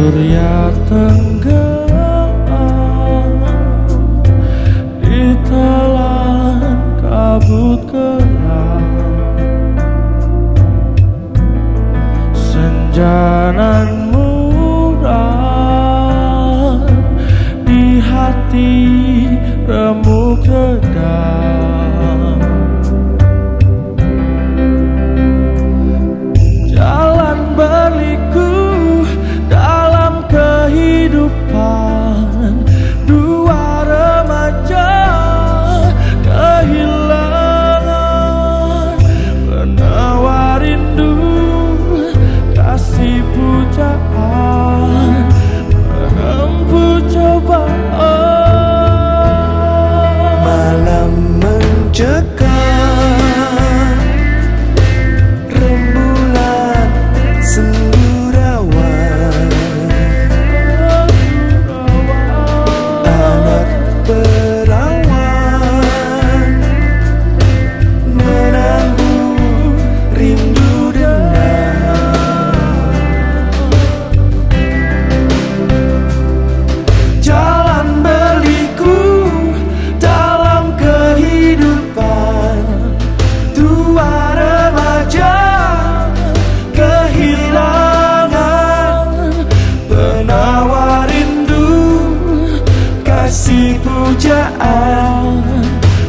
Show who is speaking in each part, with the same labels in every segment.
Speaker 1: Surya tenggelam Ditelan kabut gelap Senjanan murah Di hati remuk redam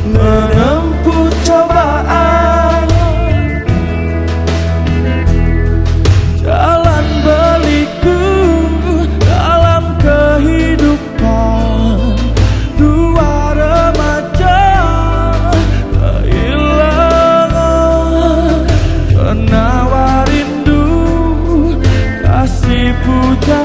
Speaker 1: Menempuh cobaan. Jalan beliku dalam kehidupan. Dua remaja kehilangan Penawar rindu kasih pujaan